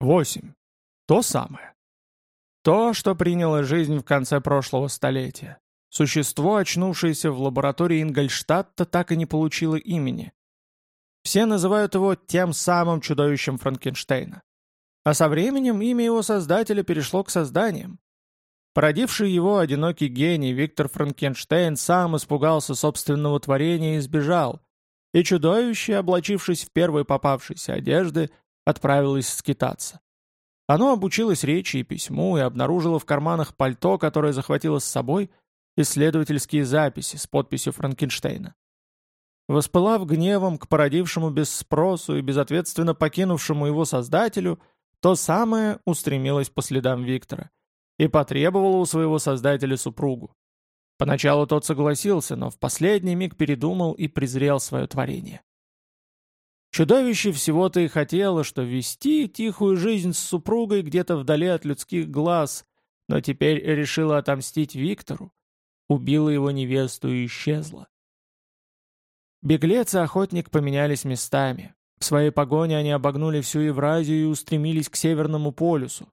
8. То самое. То, что приняло жизнь в конце прошлого столетия. Существо, очнувшееся в лаборатории Ингольштадта, так и не получило имени. Все называют его тем самым чудовищем Франкенштейна. А со временем имя его создателя перешло к созданиям. Породивший его одинокий гений Виктор Франкенштейн сам испугался собственного творения и сбежал, и чудовище, облачившись в первые попавшиеся одежды, отправилось скитаться. Оно обучилось речи и письму и обнаружило в карманах пальто, которое захватило с собой, исследовательские записи с подписью Франкенштейна. Воспылав гневом к породившему без спросу и безответственно покинувшему его создателю, то самое устремилось по следам Виктора и потребовало у своего создателя супругу. Поначалу тот согласился, но в последний миг передумал и презрел свое творение. Чудовище всего-то и хотело, что вести тихую жизнь с супругой где-то вдали от людских глаз, но теперь решила отомстить Виктору, убила его невесту и исчезла. Беглец и охотник поменялись местами. В своей погоне они обогнули всю Евразию и устремились к Северному полюсу.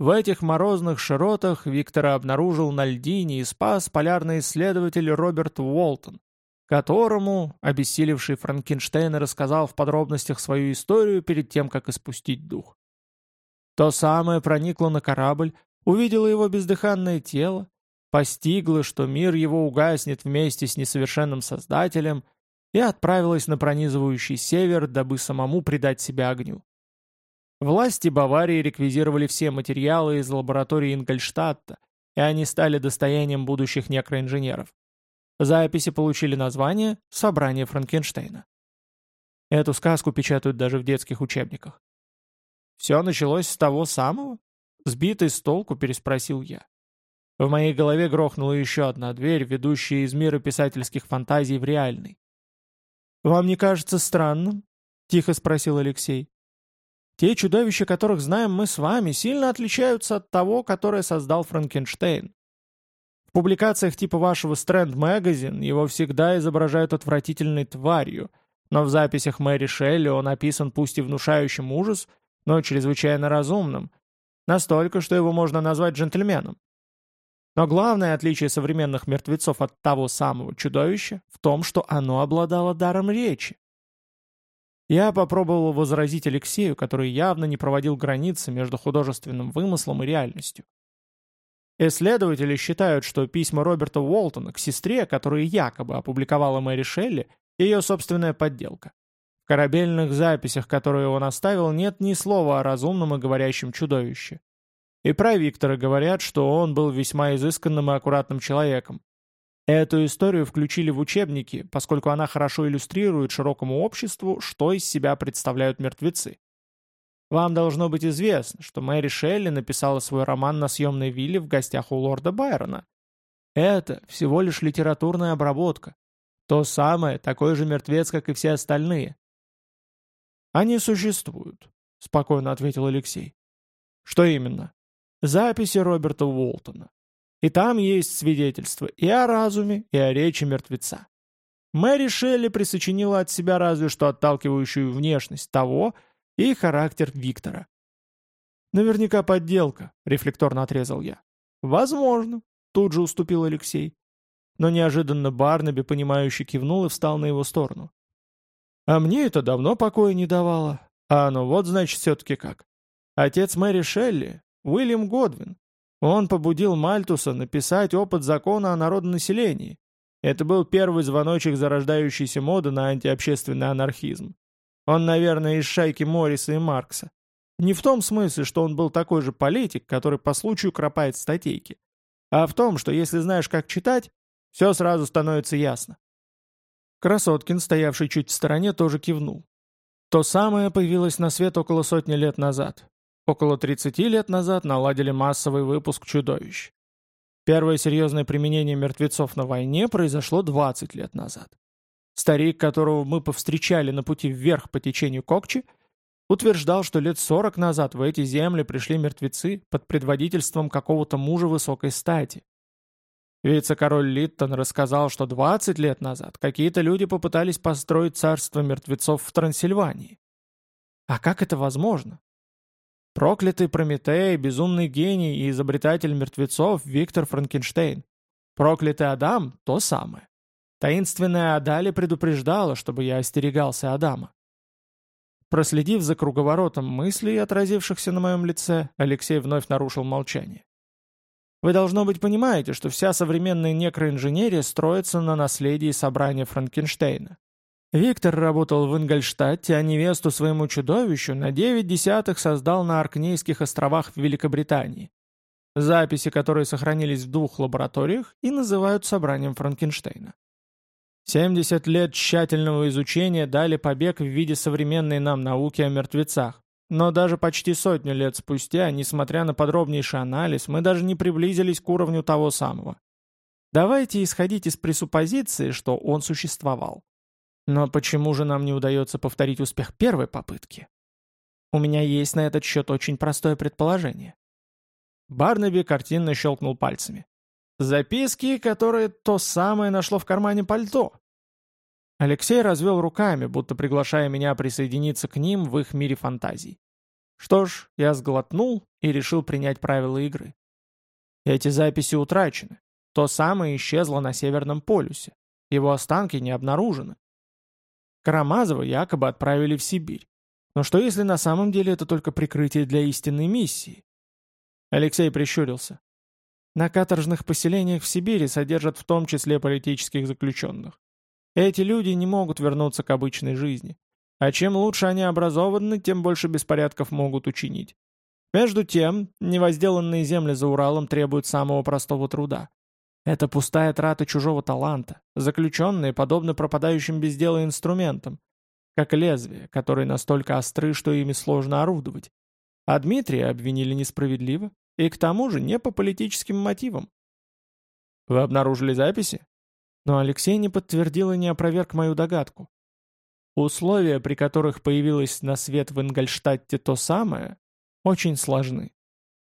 В этих морозных широтах Виктора обнаружил на льдине и спас полярный исследователь Роберт Уолтон, которому обессилевший Франкенштейн рассказал в подробностях свою историю перед тем, как испустить дух. То самое проникло на корабль, увидело его бездыханное тело, постигло, что мир его угаснет вместе с несовершенным Создателем, и отправилось на пронизывающий север, дабы самому предать себя огню. Власти Баварии реквизировали все материалы из лаборатории Ингольштадта, и они стали достоянием будущих некроинженеров. Записи получили название «Собрание Франкенштейна». Эту сказку печатают даже в детских учебниках. «Все началось с того самого?» Сбитый с толку переспросил я. В моей голове грохнула еще одна дверь, ведущая из мира писательских фантазий в реальный. «Вам не кажется странным?» — тихо спросил Алексей. «Те чудовища, которых знаем мы с вами, сильно отличаются от того, которое создал Франкенштейн публикациях типа вашего Strand Magazine его всегда изображают отвратительной тварью, но в записях Мэри Шелли он описан пусть и внушающим ужас, но чрезвычайно разумным, настолько, что его можно назвать джентльменом. Но главное отличие современных мертвецов от того самого чудовища в том, что оно обладало даром речи. Я попробовал возразить Алексею, который явно не проводил границы между художественным вымыслом и реальностью. Исследователи считают, что письма Роберта Уолтона к сестре, которые якобы опубликовала Мэри Шелли, ее собственная подделка. В корабельных записях, которые он оставил, нет ни слова о разумном и говорящем чудовище. И про Виктора говорят, что он был весьма изысканным и аккуратным человеком. Эту историю включили в учебники, поскольку она хорошо иллюстрирует широкому обществу, что из себя представляют мертвецы. Вам должно быть известно, что Мэри Шелли написала свой роман на съемной вилле в гостях у лорда Байрона. Это всего лишь литературная обработка. То самое, такой же мертвец, как и все остальные. «Они существуют», — спокойно ответил Алексей. «Что именно?» «Записи Роберта Уолтона. И там есть свидетельства и о разуме, и о речи мертвеца. Мэри Шелли присочинила от себя разве что отталкивающую внешность того, и характер Виктора. «Наверняка подделка», — рефлекторно отрезал я. «Возможно», — тут же уступил Алексей. Но неожиданно Барнаби, понимающе кивнул и встал на его сторону. «А мне это давно покоя не давало. А ну вот, значит, все-таки как. Отец Мэри Шелли, Уильям Годвин, он побудил Мальтуса написать опыт закона о народонаселении. Это был первый звоночек зарождающейся моды на антиобщественный анархизм. Он, наверное, из шайки Морриса и Маркса. Не в том смысле, что он был такой же политик, который по случаю кропает статейки, а в том, что если знаешь, как читать, все сразу становится ясно. Красоткин, стоявший чуть в стороне, тоже кивнул. То самое появилось на свет около сотни лет назад. Около 30 лет назад наладили массовый выпуск чудовищ. Первое серьезное применение мертвецов на войне произошло 20 лет назад. Старик, которого мы повстречали на пути вверх по течению Кокчи, утверждал, что лет сорок назад в эти земли пришли мертвецы под предводительством какого-то мужа высокой стати. Вице-король Литтон рассказал, что 20 лет назад какие-то люди попытались построить царство мертвецов в Трансильвании. А как это возможно? Проклятый Прометей, безумный гений и изобретатель мертвецов Виктор Франкенштейн. Проклятый Адам – то самое. Таинственная Адали предупреждала, чтобы я остерегался Адама. Проследив за круговоротом мыслей, отразившихся на моем лице, Алексей вновь нарушил молчание. Вы, должно быть, понимаете, что вся современная некроинженерия строится на наследии собрания Франкенштейна. Виктор работал в Ингольштадте, а невесту своему чудовищу на девять десятых создал на Аркнейских островах в Великобритании. Записи, которые сохранились в двух лабораториях, и называют собранием Франкенштейна. 70 лет тщательного изучения дали побег в виде современной нам науки о мертвецах. Но даже почти сотню лет спустя, несмотря на подробнейший анализ, мы даже не приблизились к уровню того самого. Давайте исходить из пресуппозиции, что он существовал. Но почему же нам не удается повторить успех первой попытки? У меня есть на этот счет очень простое предположение. Барнаби картинно щелкнул пальцами. Записки, которые то самое нашло в кармане пальто. Алексей развел руками, будто приглашая меня присоединиться к ним в их мире фантазий. Что ж, я сглотнул и решил принять правила игры. Эти записи утрачены. То самое исчезло на Северном полюсе. Его останки не обнаружены. Карамазова якобы отправили в Сибирь. Но что если на самом деле это только прикрытие для истинной миссии? Алексей прищурился. На каторжных поселениях в Сибири содержат в том числе политических заключенных. Эти люди не могут вернуться к обычной жизни. А чем лучше они образованы, тем больше беспорядков могут учинить. Между тем, невозделанные земли за Уралом требуют самого простого труда. Это пустая трата чужого таланта. Заключенные подобны пропадающим без дела инструментам, как лезвия, которые настолько остры, что ими сложно орудовать. А Дмитрия обвинили несправедливо, и к тому же не по политическим мотивам. Вы обнаружили записи? Но Алексей не подтвердил и не опроверг мою догадку. Условия, при которых появилось на свет в Ингольштадте то самое, очень сложны.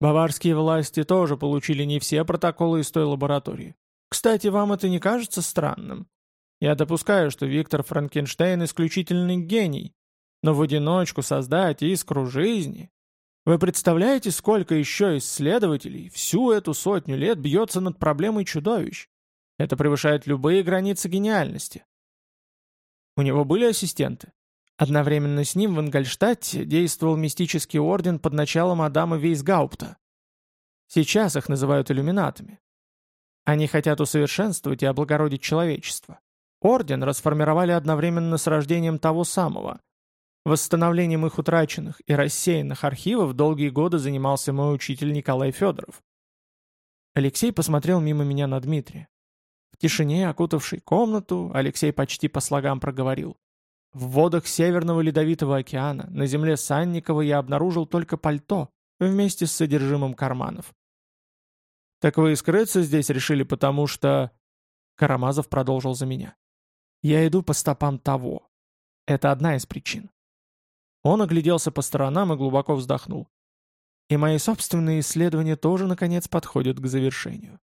Баварские власти тоже получили не все протоколы из той лаборатории. Кстати, вам это не кажется странным? Я допускаю, что Виктор Франкенштейн исключительный гений, но в одиночку создать искру жизни... Вы представляете, сколько еще исследователей всю эту сотню лет бьется над проблемой чудовищ? Это превышает любые границы гениальности. У него были ассистенты? Одновременно с ним в Ингольштадте действовал мистический орден под началом Адама Вейсгаупта. Сейчас их называют иллюминатами. Они хотят усовершенствовать и облагородить человечество. Орден расформировали одновременно с рождением того самого. Восстановлением их утраченных и рассеянных архивов долгие годы занимался мой учитель Николай Федоров. Алексей посмотрел мимо меня на Дмитрия. В тишине, окутавшей комнату, Алексей почти по слогам проговорил. В водах Северного Ледовитого океана на земле Санникова я обнаружил только пальто вместе с содержимым карманов. «Так вы и скрыться здесь решили, потому что...» Карамазов продолжил за меня. «Я иду по стопам того. Это одна из причин». Он огляделся по сторонам и глубоко вздохнул. И мои собственные исследования тоже, наконец, подходят к завершению.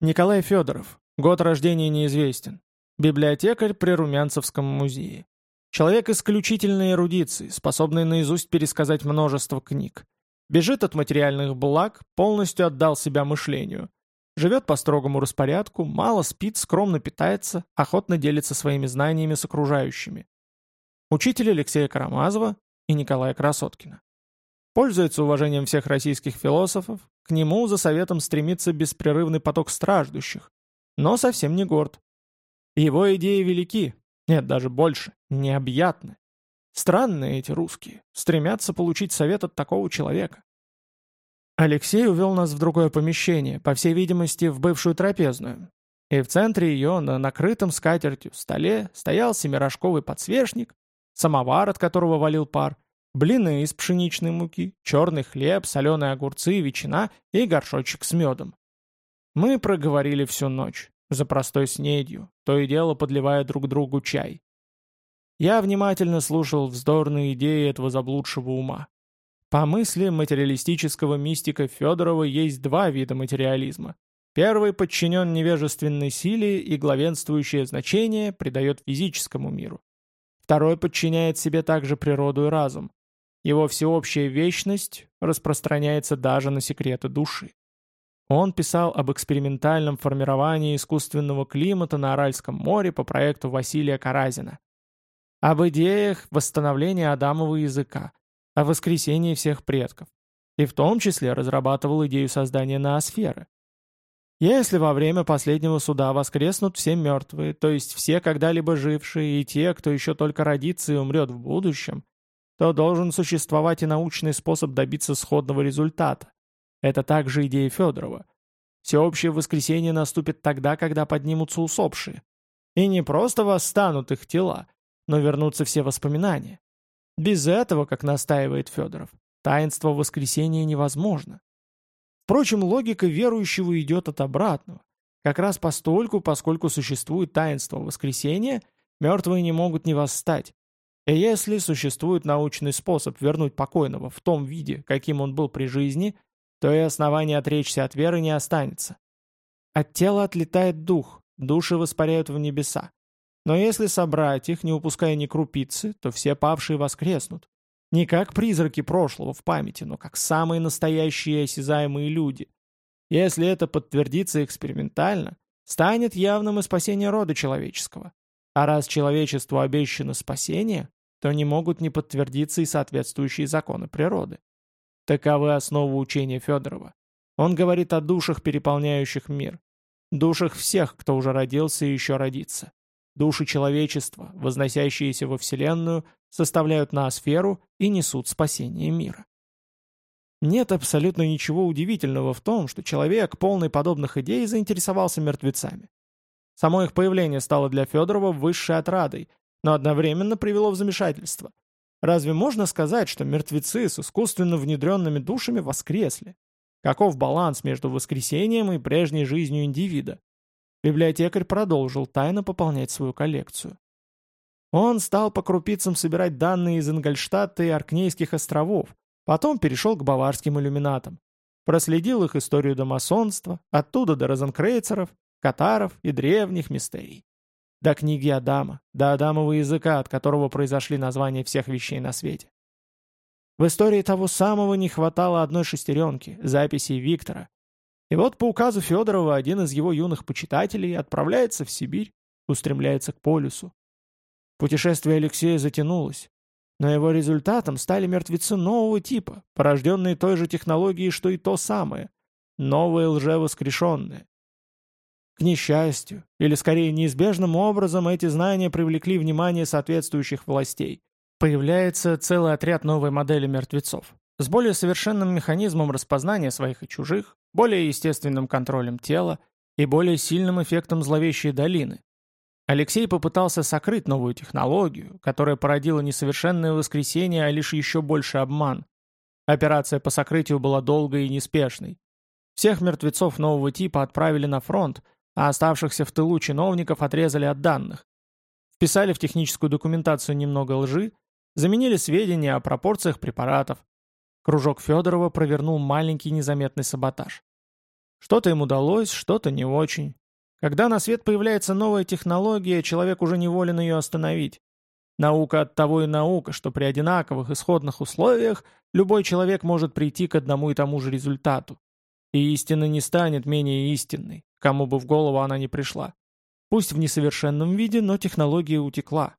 Николай Федоров. Год рождения неизвестен. Библиотекарь при Румянцевском музее. Человек исключительной эрудиции, способный наизусть пересказать множество книг. Бежит от материальных благ, полностью отдал себя мышлению. Живет по строгому распорядку, мало спит, скромно питается, охотно делится своими знаниями с окружающими. Учитель Алексея Карамазова и Николая Красоткина. Пользуется уважением всех российских философов, к нему за советом стремится беспрерывный поток страждущих, но совсем не горд. Его идеи велики, нет, даже больше, необъятны. Странные эти русские, стремятся получить совет от такого человека. Алексей увел нас в другое помещение, по всей видимости, в бывшую трапезную. И в центре ее, на накрытом скатертью столе, стоял семирожковый подсвечник, самовар, от которого валил пар, блины из пшеничной муки, черный хлеб, соленые огурцы, ветчина и горшочек с медом. Мы проговорили всю ночь, за простой снедью, то и дело подливая друг другу чай. Я внимательно слушал вздорные идеи этого заблудшего ума. По мысли материалистического мистика Федорова есть два вида материализма. Первый подчинен невежественной силе и главенствующее значение придает физическому миру. Второй подчиняет себе также природу и разум. Его всеобщая вечность распространяется даже на секреты души. Он писал об экспериментальном формировании искусственного климата на Аральском море по проекту Василия Каразина. Об идеях восстановления Адамова языка, о воскресении всех предков. И в том числе разрабатывал идею создания ноосферы. Если во время последнего суда воскреснут все мертвые, то есть все когда-либо жившие и те, кто еще только родится и умрет в будущем, то должен существовать и научный способ добиться сходного результата. Это также идея Федорова. Всеобщее воскресенье наступит тогда, когда поднимутся усопшие. И не просто восстанут их тела, но вернутся все воспоминания. Без этого, как настаивает Федоров, таинство воскресения невозможно. Впрочем, логика верующего идет от обратного. Как раз постольку, поскольку существует таинство воскресения, мертвые не могут не восстать. И если существует научный способ вернуть покойного в том виде, каким он был при жизни – то и основания отречься от веры не останется. От тела отлетает дух, души воспаряют в небеса. Но если собрать их, не упуская ни крупицы, то все павшие воскреснут. Не как призраки прошлого в памяти, но как самые настоящие осязаемые люди. Если это подтвердится экспериментально, станет явным и спасение рода человеческого. А раз человечеству обещано спасение, то не могут не подтвердиться и соответствующие законы природы. Таковы основы учения Федорова. Он говорит о душах, переполняющих мир. Душах всех, кто уже родился и еще родится. Души человечества, возносящиеся во Вселенную, составляют ноосферу и несут спасение мира. Нет абсолютно ничего удивительного в том, что человек, полный подобных идей, заинтересовался мертвецами. Само их появление стало для Федорова высшей отрадой, но одновременно привело в замешательство – Разве можно сказать, что мертвецы с искусственно внедренными душами воскресли? Каков баланс между воскресением и прежней жизнью индивида? Библиотекарь продолжил тайно пополнять свою коллекцию. Он стал по крупицам собирать данные из Ингольштадта и Аркнейских островов, потом перешел к баварским иллюминатам. Проследил их историю до масонства, оттуда до розенкрейцеров, катаров и древних мистерий. До книги Адама, до Адамова языка, от которого произошли названия всех вещей на свете. В истории того самого не хватало одной шестеренки, записей Виктора. И вот по указу Федорова один из его юных почитателей отправляется в Сибирь, устремляется к полюсу. Путешествие Алексея затянулось, но его результатом стали мертвецы нового типа, порожденные той же технологией, что и то самое, новые лжевоскрешенные, к несчастью, или скорее неизбежным образом эти знания привлекли внимание соответствующих властей. Появляется целый отряд новой модели мертвецов, с более совершенным механизмом распознания своих и чужих, более естественным контролем тела и более сильным эффектом зловещей долины. Алексей попытался сокрыть новую технологию, которая породила несовершенное воскресение, а лишь еще больше обман. Операция по сокрытию была долгой и неспешной. Всех мертвецов нового типа отправили на фронт, а оставшихся в тылу чиновников отрезали от данных. Вписали в техническую документацию немного лжи, заменили сведения о пропорциях препаратов. Кружок Федорова провернул маленький незаметный саботаж. Что-то им удалось, что-то не очень. Когда на свет появляется новая технология, человек уже не волен ее остановить. Наука от того и наука, что при одинаковых исходных условиях любой человек может прийти к одному и тому же результату. И истина не станет менее истинной кому бы в голову она не пришла. Пусть в несовершенном виде, но технология утекла.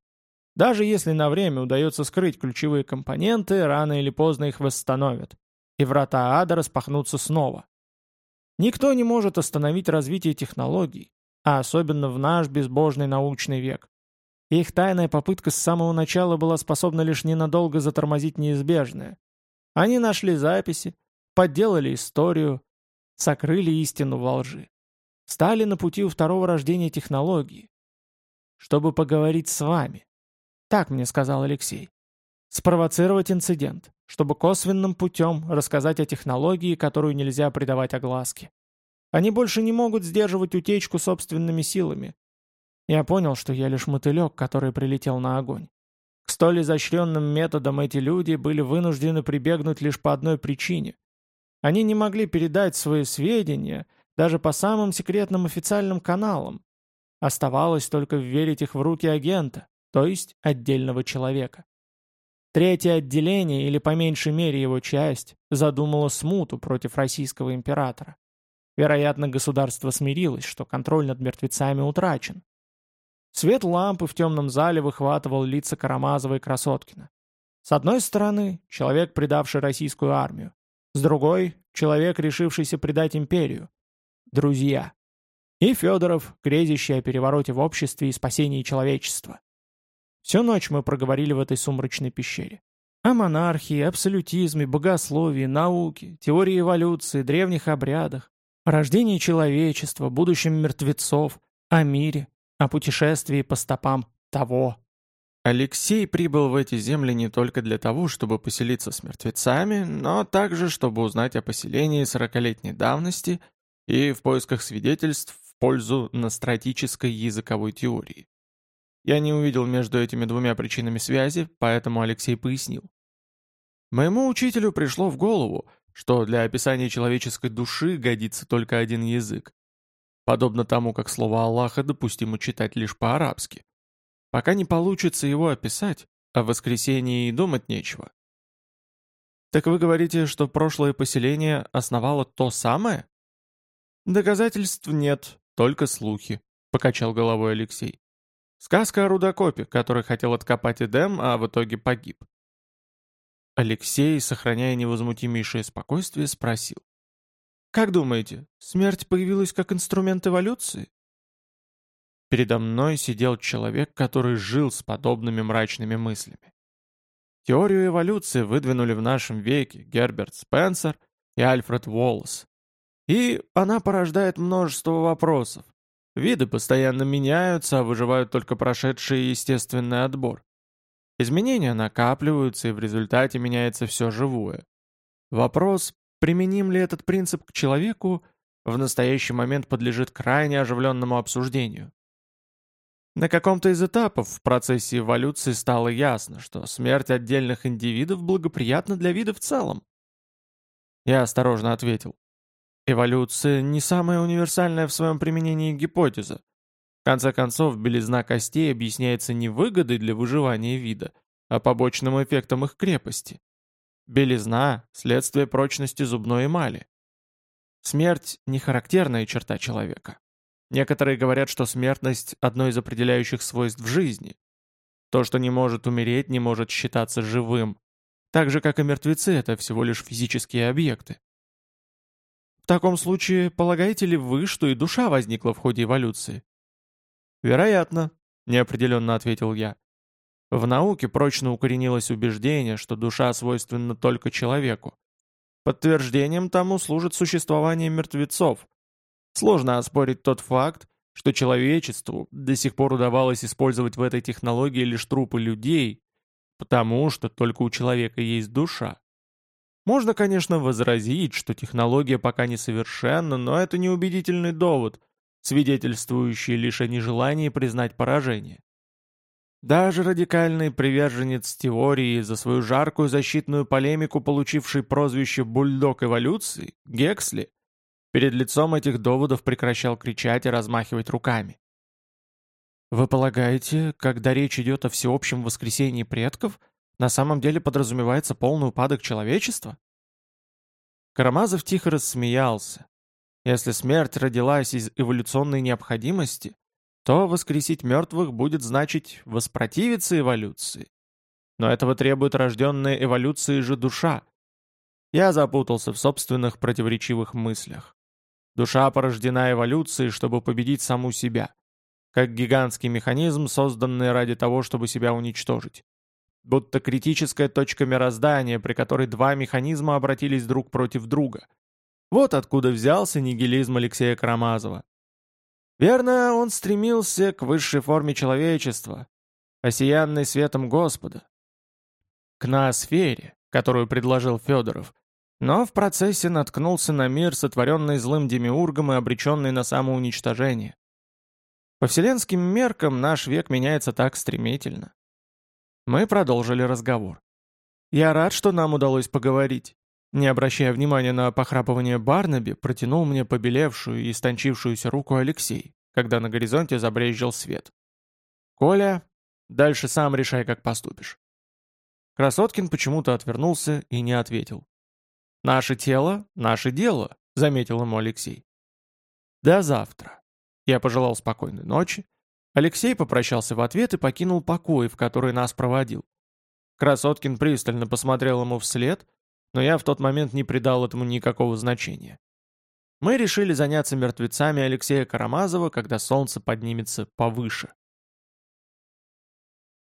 Даже если на время удается скрыть ключевые компоненты, рано или поздно их восстановят. И врата ада распахнутся снова. Никто не может остановить развитие технологий, а особенно в наш безбожный научный век. Их тайная попытка с самого начала была способна лишь ненадолго затормозить неизбежное. Они нашли записи, подделали историю, сокрыли истину во лжи стали на пути у второго рождения технологии. Чтобы поговорить с вами. Так мне сказал Алексей. Спровоцировать инцидент, чтобы косвенным путем рассказать о технологии, которую нельзя придавать огласке. Они больше не могут сдерживать утечку собственными силами. Я понял, что я лишь мотылек, который прилетел на огонь. К столь изощренным методам эти люди были вынуждены прибегнуть лишь по одной причине. Они не могли передать свои сведения – даже по самым секретным официальным каналам. Оставалось только верить их в руки агента, то есть отдельного человека. Третье отделение, или по меньшей мере его часть, задумало смуту против российского императора. Вероятно, государство смирилось, что контроль над мертвецами утрачен. Свет лампы в темном зале выхватывал лица Карамазова и Красоткина. С одной стороны, человек, предавший российскую армию. С другой, человек, решившийся предать империю. Друзья. И Федоров, грезящий о перевороте в обществе и спасении человечества. Всю ночь мы проговорили в этой сумрачной пещере. О монархии, абсолютизме, богословии, науке, теории эволюции, древних обрядах, о рождении человечества, будущем мертвецов, о мире, о путешествии по стопам того. Алексей прибыл в эти земли не только для того, чтобы поселиться с мертвецами, но также, чтобы узнать о поселении сорокалетней давности и в поисках свидетельств в пользу настратической языковой теории. Я не увидел между этими двумя причинами связи, поэтому Алексей пояснил. Моему учителю пришло в голову, что для описания человеческой души годится только один язык. Подобно тому, как слово Аллаха допустимо читать лишь по-арабски. Пока не получится его описать, о воскресении и думать нечего. Так вы говорите, что прошлое поселение основало то самое? Доказательств нет, только слухи, покачал головой Алексей. Сказка о рудокопе, который хотел откопать Эдем, а в итоге погиб. Алексей, сохраняя невозмутимейшее спокойствие, спросил. «Как думаете, смерть появилась как инструмент эволюции?» Передо мной сидел человек, который жил с подобными мрачными мыслями. Теорию эволюции выдвинули в нашем веке Герберт Спенсер и Альфред Уоллес. И она порождает множество вопросов, Виды постоянно меняются, а выживают только прошедшие естественный отбор. Изменения накапливаются, и в результате меняется все живое. Вопрос, применим ли этот принцип к человеку, в настоящий момент подлежит крайне оживленному обсуждению. На каком-то из этапов в процессе эволюции стало ясно, что смерть отдельных индивидов благоприятна для вида в целом. Я осторожно ответил. Эволюция не самая универсальная в своем применении гипотеза. В конце концов, белизна костей объясняется не выгодой для выживания вида, а побочным эффектом их крепости. Белизна – следствие прочности зубной эмали. Смерть – не характерная черта человека. Некоторые говорят, что смертность – одно из определяющих свойств жизни. То, что не может умереть, не может считаться живым. Так же, как и мертвецы – это всего лишь физические объекты. В таком случае, полагаете ли вы, что и душа возникла в ходе эволюции? Вероятно, неопределенно ответил я. В науке прочно укоренилось убеждение, что душа свойственна только человеку. Подтверждением тому служит существование мертвецов. Сложно оспорить тот факт, что человечеству до сих пор удавалось использовать в этой технологии лишь трупы людей, потому что только у человека есть душа. Можно, конечно, возразить, что технология пока несовершенна, но это неубедительный довод, свидетельствующий лишь о нежелании признать поражение. Даже радикальный приверженец теории за свою жаркую защитную полемику, получивший прозвище «бульдог эволюции», Гексли, перед лицом этих доводов прекращал кричать и размахивать руками. Вы полагаете, когда речь идет о всеобщем воскресении предков, на самом деле подразумевается полный упадок человечества? Карамазов тихо рассмеялся. Если смерть родилась из эволюционной необходимости, то воскресить мертвых будет значить воспротивиться эволюции. Но этого требует рожденная эволюцией же душа. Я запутался в собственных противоречивых мыслях. Душа порождена эволюцией, чтобы победить саму себя. Как гигантский механизм, созданный ради того, чтобы себя уничтожить будто критическая точка мироздания, при которой два механизма обратились друг против друга. Вот откуда взялся нигилизм Алексея Карамазова. Верно, он стремился к высшей форме человечества, осиянной светом Господа, к ноосфере, которую предложил Федоров, но в процессе наткнулся на мир, сотворенный злым демиургом и обреченный на самоуничтожение. По вселенским меркам наш век меняется так стремительно. Мы продолжили разговор. «Я рад, что нам удалось поговорить». Не обращая внимания на похрапывание Барнаби, протянул мне побелевшую и истончившуюся руку Алексей, когда на горизонте забрезжил свет. «Коля, Дальше сам решай, как поступишь». Красоткин почему-то отвернулся и не ответил. «Наше тело — наше дело», — заметил ему Алексей. «До завтра». Я пожелал спокойной ночи. Алексей попрощался в ответ и покинул покой, в который нас проводил. Красоткин пристально посмотрел ему вслед, но я в тот момент не придал этому никакого значения. Мы решили заняться мертвецами Алексея Карамазова, когда солнце поднимется повыше.